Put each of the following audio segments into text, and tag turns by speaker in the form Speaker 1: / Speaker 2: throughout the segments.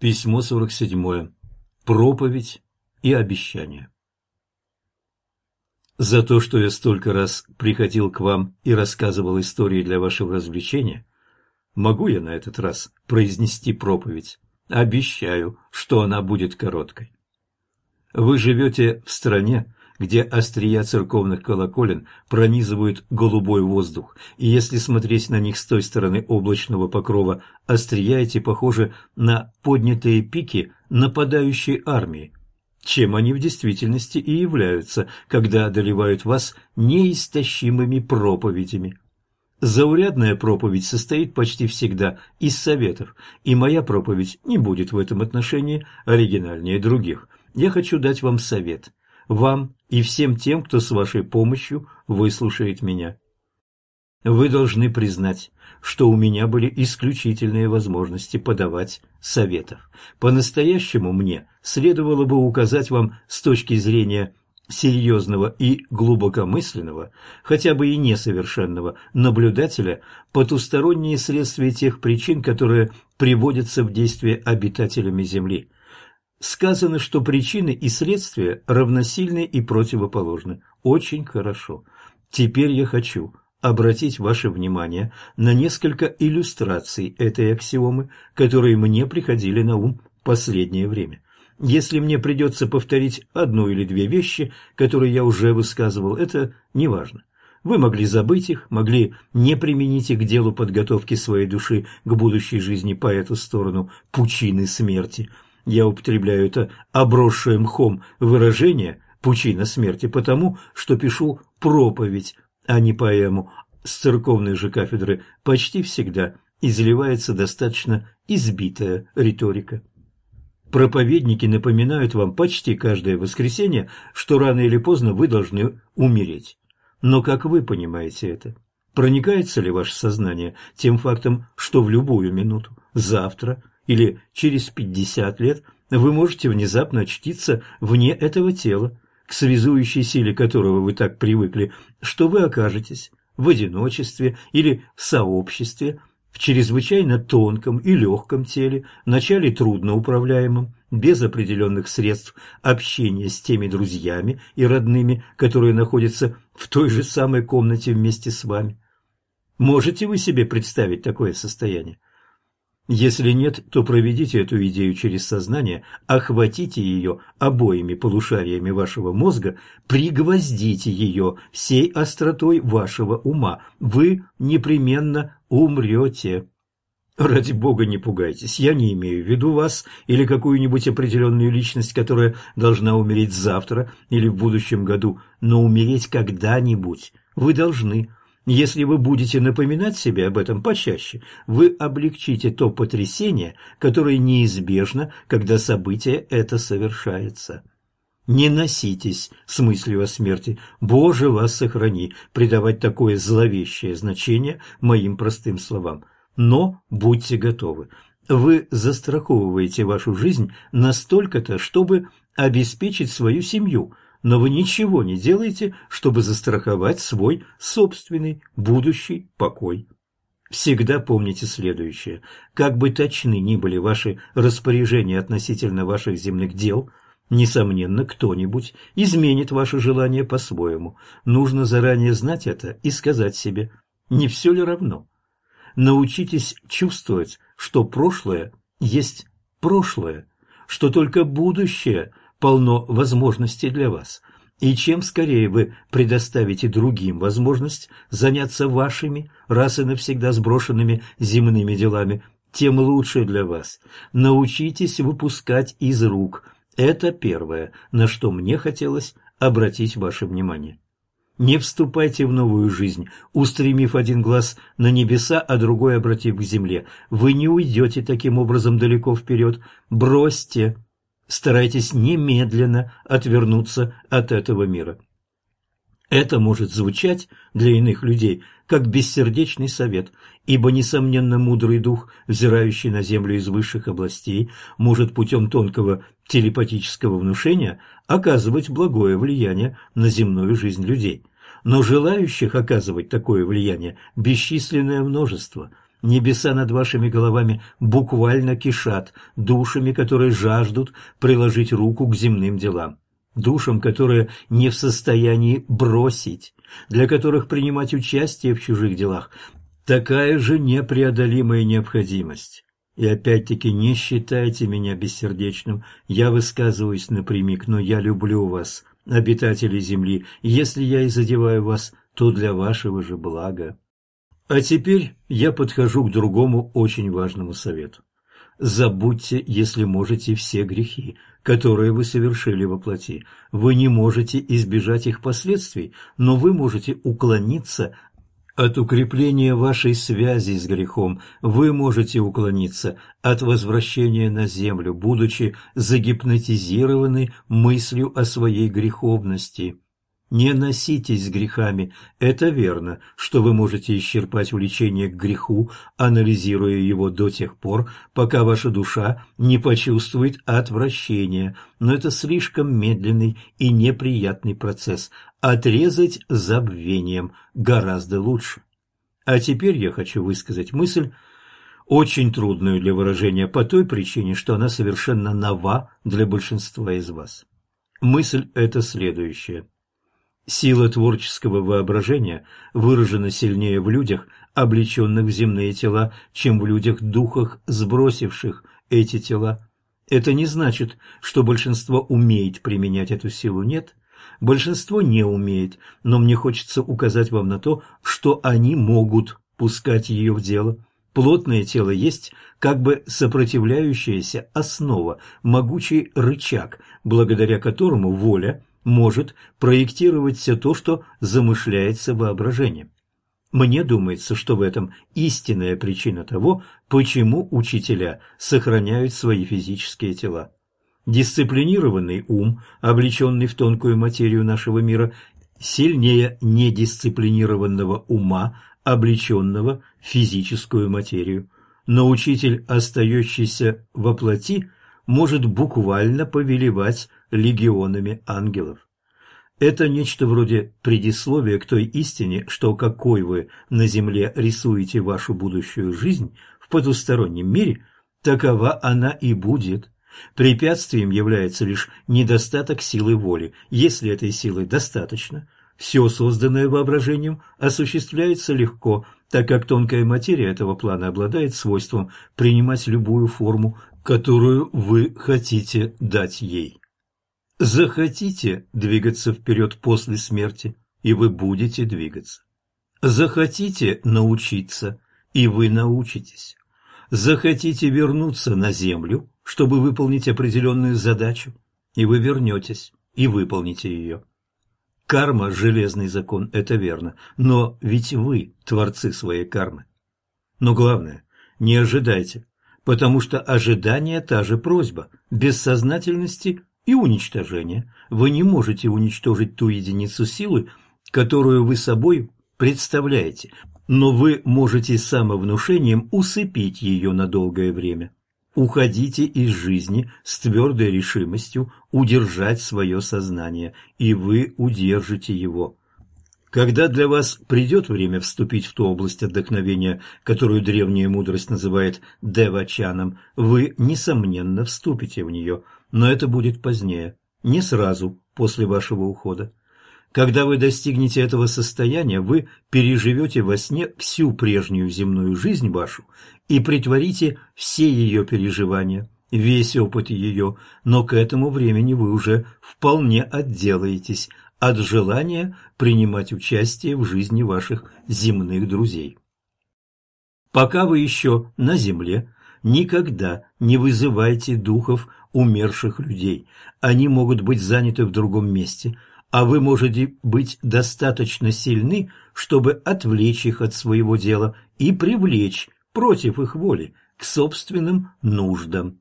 Speaker 1: Письмо 47. Проповедь и обещание. За то, что я столько раз приходил к вам и рассказывал истории для вашего развлечения, могу я на этот раз произнести проповедь. Обещаю, что она будет короткой. Вы живете в стране, где острия церковных колоколен пронизывают голубой воздух, и если смотреть на них с той стороны облачного покрова, острия эти похожи на поднятые пики нападающей армии, чем они в действительности и являются, когда одолевают вас неистощимыми проповедями. Заурядная проповедь состоит почти всегда из советов, и моя проповедь не будет в этом отношении оригинальнее других. Я хочу дать вам совет, вам и всем тем, кто с вашей помощью выслушает меня. Вы должны признать, что у меня были исключительные возможности подавать советов. По-настоящему мне следовало бы указать вам с точки зрения серьезного и глубокомысленного, хотя бы и несовершенного наблюдателя, потусторонние следствия тех причин, которые приводятся в действие обитателями Земли – Сказано, что причины и следствия равносильны и противоположны. Очень хорошо. Теперь я хочу обратить ваше внимание на несколько иллюстраций этой аксиомы, которые мне приходили на ум в последнее время. Если мне придется повторить одну или две вещи, которые я уже высказывал, это неважно. Вы могли забыть их, могли не применить их к делу подготовки своей души к будущей жизни по эту сторону пучины смерти – я употребляю это обросшее мхом выражение «пучина смерти» потому, что пишу проповедь, а не поэму. С церковной же кафедры почти всегда изливается достаточно избитая риторика. Проповедники напоминают вам почти каждое воскресенье, что рано или поздно вы должны умереть. Но как вы понимаете это? Проникается ли ваше сознание тем фактом, что в любую минуту, завтра – или через 50 лет вы можете внезапно очтиться вне этого тела, к связующей силе которого вы так привыкли, что вы окажетесь в одиночестве или в сообществе, в чрезвычайно тонком и легком теле, вначале трудно управляемом, без определенных средств общения с теми друзьями и родными, которые находятся в той же самой комнате вместе с вами. Можете вы себе представить такое состояние? Если нет, то проведите эту идею через сознание, охватите ее обоими полушариями вашего мозга, пригвоздите ее всей остротой вашего ума. Вы непременно умрете. Ради бога не пугайтесь, я не имею в виду вас или какую-нибудь определенную личность, которая должна умереть завтра или в будущем году, но умереть когда-нибудь вы должны. Если вы будете напоминать себе об этом почаще, вы облегчите то потрясение, которое неизбежно, когда событие это совершается. Не носитесь с мыслью о смерти. Боже, вас сохрани, придавать такое зловещее значение моим простым словам. Но будьте готовы. Вы застраховываете вашу жизнь настолько-то, чтобы обеспечить свою семью – но вы ничего не делаете, чтобы застраховать свой собственный будущий покой. Всегда помните следующее. Как бы точны ни были ваши распоряжения относительно ваших земных дел, несомненно, кто-нибудь изменит ваше желание по-своему. Нужно заранее знать это и сказать себе, не все ли равно. Научитесь чувствовать, что прошлое есть прошлое, что только будущее – полно возможностей для вас. И чем скорее вы предоставите другим возможность заняться вашими, раз и навсегда сброшенными земными делами, тем лучше для вас. Научитесь выпускать из рук. Это первое, на что мне хотелось обратить ваше внимание. Не вступайте в новую жизнь, устремив один глаз на небеса, а другой обратив к земле. Вы не уйдете таким образом далеко вперед. Бросьте Старайтесь немедленно отвернуться от этого мира. Это может звучать для иных людей как бессердечный совет, ибо, несомненно, мудрый дух, взирающий на землю из высших областей, может путем тонкого телепатического внушения оказывать благое влияние на земную жизнь людей. Но желающих оказывать такое влияние бесчисленное множество – Небеса над вашими головами буквально кишат душами, которые жаждут приложить руку к земным делам, душам, которые не в состоянии бросить, для которых принимать участие в чужих делах – такая же непреодолимая необходимость. И опять-таки не считайте меня бессердечным, я высказываюсь напрямик, но я люблю вас, обитатели земли, если я и задеваю вас, то для вашего же блага. А теперь я подхожу к другому очень важному совету. Забудьте, если можете, все грехи, которые вы совершили во плоти. Вы не можете избежать их последствий, но вы можете уклониться от укрепления вашей связи с грехом. Вы можете уклониться от возвращения на землю, будучи загипнотизированы мыслью о своей греховности. Не носитесь с грехами. Это верно, что вы можете исчерпать влечение к греху, анализируя его до тех пор, пока ваша душа не почувствует отвращения, но это слишком медленный и неприятный процесс. Отрезать забвением гораздо лучше. А теперь я хочу высказать мысль, очень трудную для выражения по той причине, что она совершенно нова для большинства из вас. Мысль эта следующая. Сила творческого воображения выражена сильнее в людях, облеченных в земные тела, чем в людях-духах, сбросивших эти тела. Это не значит, что большинство умеет применять эту силу, нет. Большинство не умеет, но мне хочется указать вам на то, что они могут пускать ее в дело. Плотное тело есть как бы сопротивляющаяся основа, могучий рычаг, благодаря которому воля может проектировать все то, что замышляется воображением. Мне думается, что в этом истинная причина того, почему учителя сохраняют свои физические тела. Дисциплинированный ум, облеченный в тонкую материю нашего мира, сильнее недисциплинированного ума, облеченного в физическую материю. Но учитель, остающийся во плоти, может буквально повелевать легионами ангелов. Это нечто вроде предисловия к той истине, что какой вы на земле рисуете вашу будущую жизнь в потустороннем мире, такова она и будет. Препятствием является лишь недостаток силы воли. Если этой силы достаточно, все созданное воображением осуществляется легко, так как тонкая материя этого плана обладает свойством принимать любую форму, которую вы хотите дать ей. Захотите двигаться вперед после смерти, и вы будете двигаться. Захотите научиться, и вы научитесь. Захотите вернуться на землю, чтобы выполнить определенную задачу, и вы вернетесь, и выполните ее. Карма – железный закон, это верно, но ведь вы – творцы своей кармы. Но главное, не ожидайте, потому что ожидание – та же просьба, бессознательности и уничтожения. Вы не можете уничтожить ту единицу силы, которую вы собой представляете, но вы можете самовнушением усыпить ее на долгое время. Уходите из жизни с твердой решимостью удержать свое сознание, и вы удержите его. Когда для вас придет время вступить в ту область отдохновения, которую древняя мудрость называет девачаном, вы, несомненно, вступите в нее – но это будет позднее, не сразу после вашего ухода. Когда вы достигнете этого состояния, вы переживете во сне всю прежнюю земную жизнь вашу и притворите все ее переживания, весь опыт ее, но к этому времени вы уже вполне отделаетесь от желания принимать участие в жизни ваших земных друзей. Пока вы еще на земле, никогда не вызывайте духов умерших людей. Они могут быть заняты в другом месте, а вы можете быть достаточно сильны, чтобы отвлечь их от своего дела и привлечь против их воли к собственным нуждам.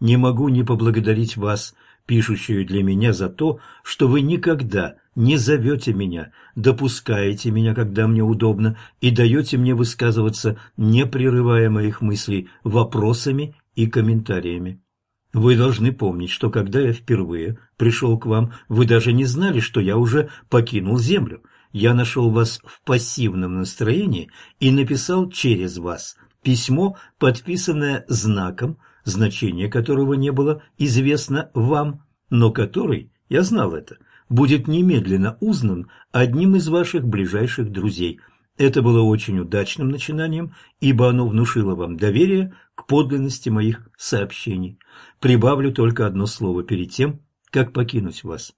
Speaker 1: Не могу не поблагодарить вас, пишущую для меня, за то, что вы никогда не зовете меня, допускаете меня, когда мне удобно, и даете мне высказываться, не прерывая моих мыслей, вопросами и комментариями. Вы должны помнить, что когда я впервые пришел к вам, вы даже не знали, что я уже покинул Землю. Я нашел вас в пассивном настроении и написал через вас, письмо, подписанное знаком, значение которого не было известно вам, но который, я знал это, будет немедленно узнан одним из ваших ближайших друзей. Это было очень удачным начинанием, ибо оно внушило вам доверие к подлинности моих сообщений. Прибавлю только одно слово перед тем, как покинуть вас.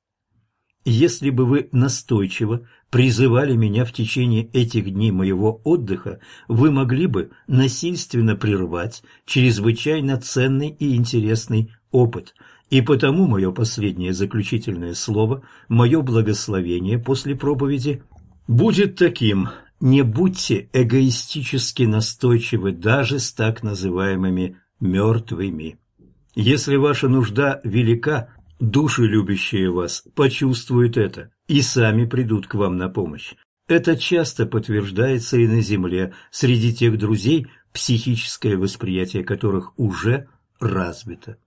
Speaker 1: Если бы вы настойчиво призывали меня в течение этих дней моего отдыха, вы могли бы насильственно прервать чрезвычайно ценный и интересный опыт. И потому мое последнее заключительное слово, мое благословение после проповеди будет таким «Не будьте эгоистически настойчивы даже с так называемыми «мертвыми». Если ваша нужда велика, души, любящие вас, почувствуют это и сами придут к вам на помощь. Это часто подтверждается и на Земле среди тех друзей, психическое восприятие которых уже развито.